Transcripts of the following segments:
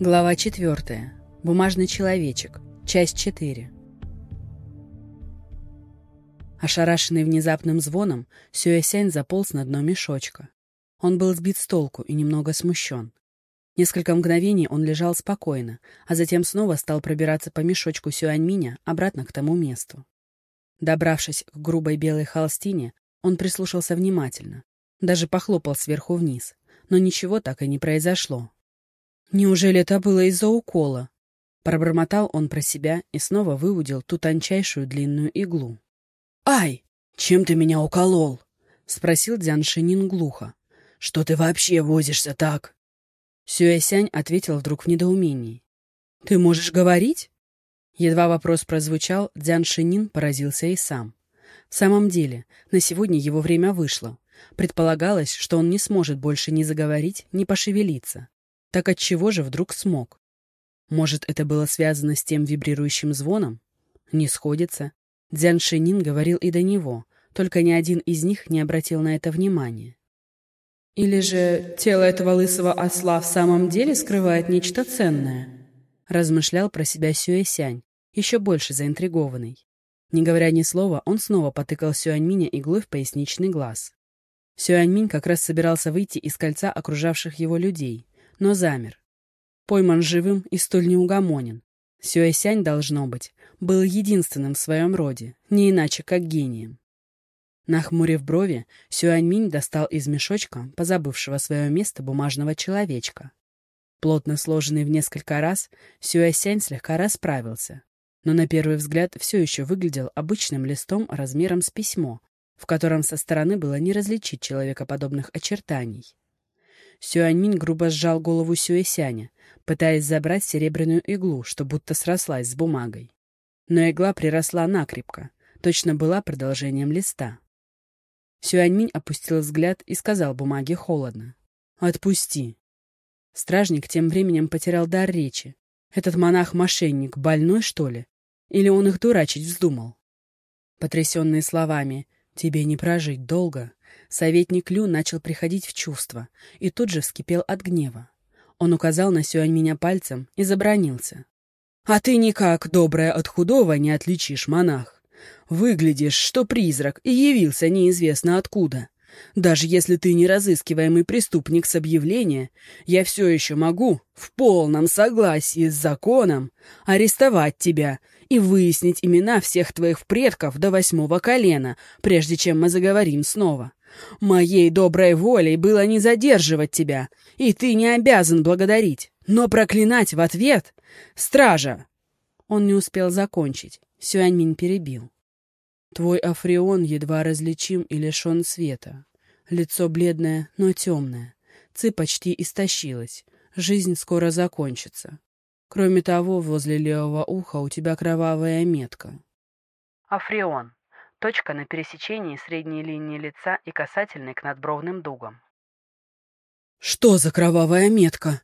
Глава 4. Бумажный человечек. Часть 4. Ошарашенный внезапным звоном, Сюэсянь заполз на дно мешочка. Он был сбит с толку и немного смущен. Несколько мгновений он лежал спокойно, а затем снова стал пробираться по мешочку Сюаньминя обратно к тому месту. Добравшись к грубой белой холстине, он прислушался внимательно, даже похлопал сверху вниз, но ничего так и не произошло. «Неужели это было из-за укола?» Пробормотал он про себя и снова выудил ту тончайшую длинную иглу. «Ай! Чем ты меня уколол?» — спросил Дзян Шинин глухо. «Что ты вообще возишься так?» Сюэсянь ответил вдруг в недоумении. «Ты можешь говорить?» Едва вопрос прозвучал, Дзян Шинин поразился и сам. В самом деле, на сегодня его время вышло. Предполагалось, что он не сможет больше ни заговорить, ни пошевелиться. Так отчего же вдруг смог? Может, это было связано с тем вибрирующим звоном? Не сходится. Дзян Шинин говорил и до него, только ни один из них не обратил на это внимания. Или же тело этого лысого осла в самом деле скрывает нечто ценное? Размышлял про себя Сюэсянь, еще больше заинтригованный. Не говоря ни слова, он снова потыкал Сюаньминя иглой в поясничный глаз. Сюаньминь как раз собирался выйти из кольца окружавших его людей, но замер. Пойман живым и столь неугомонен. Сюэсянь, должно быть, был единственным в своем роде, не иначе как гением. Нахмурив брови, Сюаньминь достал из мешочка, позабывшего свое место, бумажного человечка. Плотно сложенный в несколько раз, Сюэсянь слегка расправился, но на первый взгляд все еще выглядел обычным листом размером с письмо, в котором со стороны было не различить человекоподобных очертаний. Сюаньминь грубо сжал голову Сюэсяня, пытаясь забрать серебряную иглу, что будто срослась с бумагой. Но игла приросла накрепко, точно была продолжением листа. Сюаньминь опустил взгляд и сказал бумаге холодно. «Отпусти». Стражник тем временем потерял дар речи. Этот монах-мошенник больной, что ли? Или он их дурачить вздумал? Потрясенный словами «тебе не прожить долго», советник Лю начал приходить в чувство и тут же вскипел от гнева. Он указал на Сюаньминя пальцем и забронился. «А ты никак, доброе от худого, не отличишь, монах. Выглядишь, что призрак, и явился неизвестно откуда. Даже если ты не разыскиваемый преступник с объявления, я все еще могу, в полном согласии с законом, арестовать тебя и выяснить имена всех твоих предков до восьмого колена, прежде чем мы заговорим снова. Моей доброй волей было не задерживать тебя, и ты не обязан благодарить, но проклинать в ответ — стража!» Он не успел закончить. Сюаньмин перебил. Твой Африон едва различим и лишен света. Лицо бледное, но темное. Ци почти истощилась. Жизнь скоро закончится. Кроме того, возле левого уха у тебя кровавая метка. Африон. Точка на пересечении средней линии лица и касательной к надбровным дугам. «Что за кровавая метка?»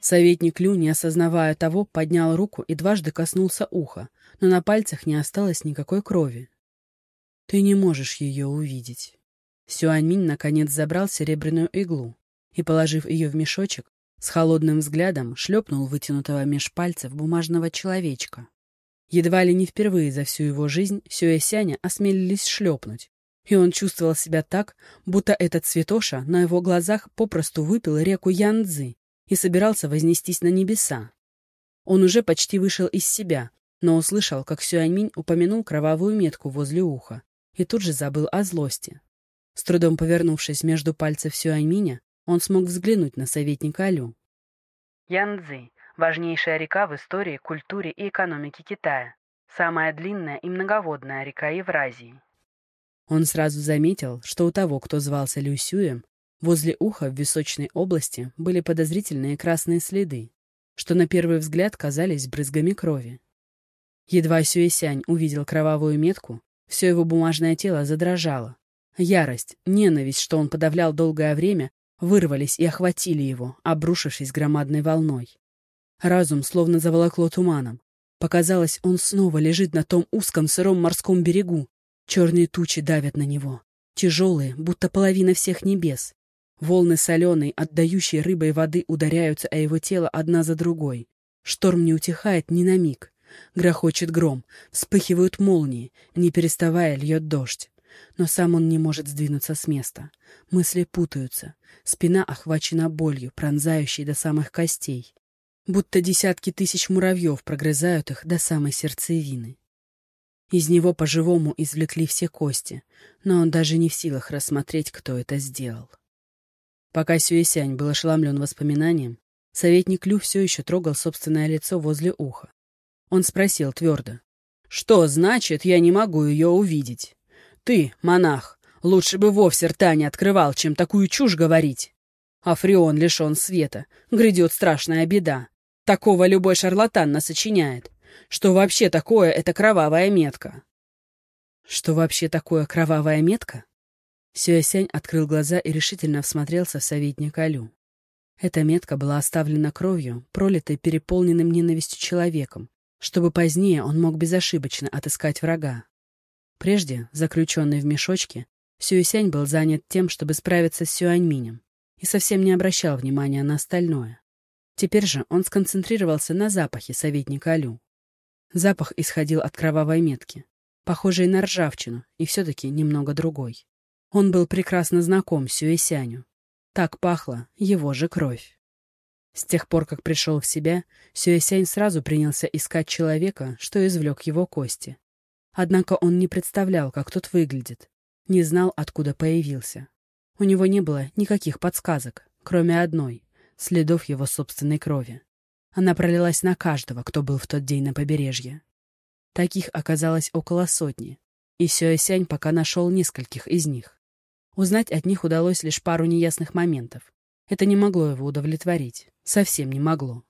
Советник Лю, не осознавая того, поднял руку и дважды коснулся уха, но на пальцах не осталось никакой крови. Ты не можешь ее увидеть. Сюаньминь наконец забрал серебряную иглу и, положив ее в мешочек, с холодным взглядом шлепнул вытянутого меж пальцев бумажного человечка. Едва ли не впервые за всю его жизнь Сюэсяня осмелились шлепнуть, и он чувствовал себя так, будто этот святоша на его глазах попросту выпил реку Янцзы и собирался вознестись на небеса. Он уже почти вышел из себя, но услышал, как Сюаньминь упомянул кровавую метку возле уха, и тут же забыл о злости. С трудом повернувшись между пальцев Сюаньминя, он смог взглянуть на советника Алю. Янцзы – важнейшая река в истории, культуре и экономике Китая. Самая длинная и многоводная река Евразии. Он сразу заметил, что у того, кто звался Люсюем, возле уха в височной области были подозрительные красные следы, что на первый взгляд казались брызгами крови. Едва Сюэсянь увидел кровавую метку, все его бумажное тело задрожало. Ярость, ненависть, что он подавлял долгое время, вырвались и охватили его, обрушившись громадной волной. Разум словно заволокло туманом. Показалось, он снова лежит на том узком сыром морском берегу. Черные тучи давят на него. Тяжелые, будто половина всех небес. Волны соленой, отдающей рыбой воды ударяются о его тело одна за другой. Шторм не утихает ни на миг. Грохочет гром, вспыхивают молнии, не переставая льет дождь. Но сам он не может сдвинуться с места. Мысли путаются. Спина охвачена болью, пронзающей до самых костей. Будто десятки тысяч муравьев прогрызают их до самой сердцевины. Из него по-живому извлекли все кости, но он даже не в силах рассмотреть, кто это сделал. Пока Сюэсянь был ошеломлен воспоминанием, советник Лю все еще трогал собственное лицо возле уха. Он спросил твердо. «Что значит, я не могу ее увидеть? Ты, монах, лучше бы вовсе рта не открывал, чем такую чушь говорить. Африон лишен света, грядет страшная беда. Такого любой шарлатан насочиняет. Что вообще такое эта кровавая метка?» «Что вообще такое кровавая метка?» Сюэсянь открыл глаза и решительно всмотрелся в советника Лю. Эта метка была оставлена кровью, пролитой переполненным ненавистью человеком, чтобы позднее он мог безошибочно отыскать врага. Прежде, заключенный в мешочке, Сюэсянь был занят тем, чтобы справиться с Сюаньминем, и совсем не обращал внимания на остальное. Теперь же он сконцентрировался на запахе советника Лю. Запах исходил от кровавой метки, похожей на ржавчину и все-таки немного другой. Он был прекрасно знаком Сюэсяню. Так пахла его же кровь. С тех пор, как пришел в себя, Сюэсянь сразу принялся искать человека, что извлек его кости. Однако он не представлял, как тот выглядит, не знал, откуда появился. У него не было никаких подсказок, кроме одной — следов его собственной крови. Она пролилась на каждого, кто был в тот день на побережье. Таких оказалось около сотни, и Сюэсянь пока нашел нескольких из них. Узнать от них удалось лишь пару неясных моментов. Это не могло его удовлетворить. Совсем не могло.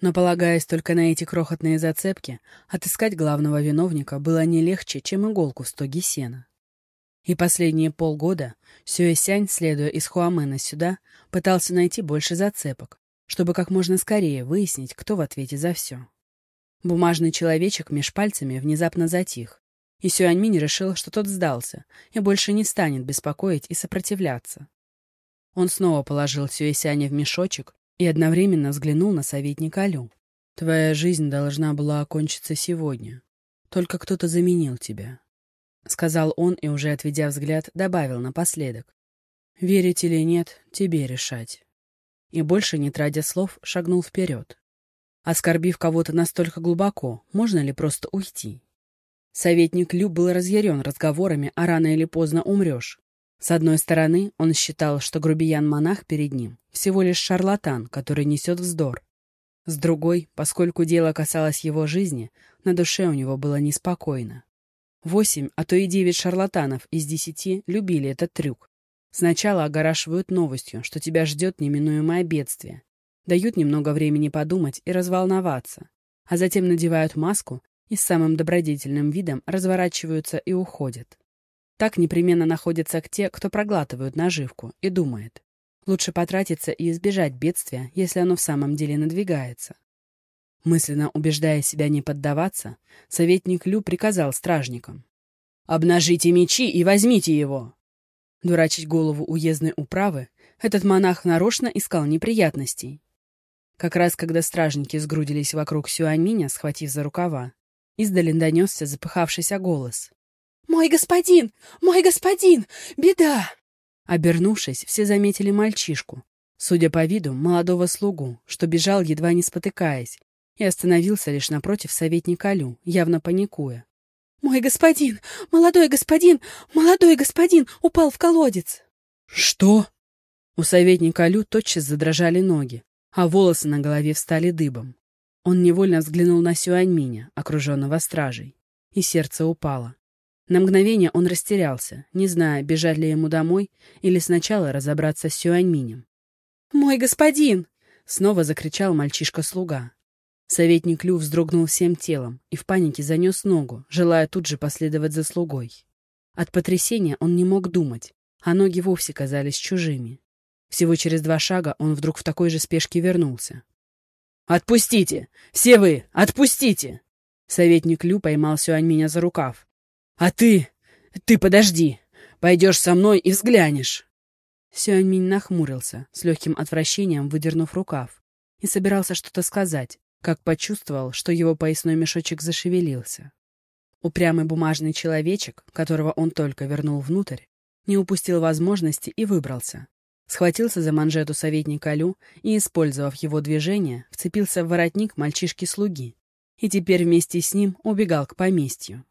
Но, полагаясь только на эти крохотные зацепки, отыскать главного виновника было не легче, чем иголку в стоге сена. И последние полгода Сюэсянь, следуя из Хуамена сюда, пытался найти больше зацепок, чтобы как можно скорее выяснить, кто в ответе за все. Бумажный человечек меж пальцами внезапно затих, и Сюаньминь решил, что тот сдался и больше не станет беспокоить и сопротивляться. Он снова положил Сюэсяня в мешочек и одновременно взглянул на советника Лю. «Твоя жизнь должна была окончиться сегодня. Только кто-то заменил тебя», — сказал он и, уже отведя взгляд, добавил напоследок. «Верить или нет, тебе решать». И больше, не тратя слов, шагнул вперед. Оскорбив кого-то настолько глубоко, можно ли просто уйти? Советник Лю был разъярен разговорами, а рано или поздно умрешь. С одной стороны, он считал, что грубиян-монах перед ним всего лишь шарлатан, который несет вздор. С другой, поскольку дело касалось его жизни, на душе у него было неспокойно. Восемь, а то и девять шарлатанов из десяти любили этот трюк. Сначала огорашивают новостью, что тебя ждет неминуемое бедствие. Дают немного времени подумать и разволноваться. А затем надевают маску и с самым добродетельным видом разворачиваются и уходят. Так непременно находятся те, кто проглатывают наживку и думает. Лучше потратиться и избежать бедствия, если оно в самом деле надвигается. Мысленно убеждая себя не поддаваться, советник Лю приказал стражникам. «Обнажите мечи и возьмите его!» Дурачить голову уездной управы, этот монах нарочно искал неприятностей. Как раз когда стражники сгрудились вокруг Сюаньминя, схватив за рукава, Издали донесся запыхавшийся голос. «Мой господин! Мой господин! Беда!» Обернувшись, все заметили мальчишку, судя по виду, молодого слугу, что бежал, едва не спотыкаясь, и остановился лишь напротив советника Лю, явно паникуя. «Мой господин! Молодой господин! Молодой господин! Упал в колодец!» «Что?» У советника Лю тотчас задрожали ноги, а волосы на голове встали дыбом. Он невольно взглянул на Сюаньминя, окруженного стражей, и сердце упало. На мгновение он растерялся, не зная, бежать ли ему домой или сначала разобраться с Сюаньминем. «Мой господин!» — снова закричал мальчишка-слуга. Советник Лю вздрогнул всем телом и в панике занес ногу, желая тут же последовать за слугой. От потрясения он не мог думать, а ноги вовсе казались чужими. Всего через два шага он вдруг в такой же спешке вернулся. «Отпустите! Все вы! Отпустите!» Советник Лю поймал Сюань за рукав. «А ты... ты подожди! Пойдешь со мной и взглянешь!» Сюаньминь нахмурился, с легким отвращением выдернув рукав, и собирался что-то сказать, как почувствовал, что его поясной мешочек зашевелился. Упрямый бумажный человечек, которого он только вернул внутрь, не упустил возможности и выбрался. Схватился за манжету советника Лю и, использовав его движение, вцепился в воротник мальчишки-слуги и теперь вместе с ним убегал к поместью.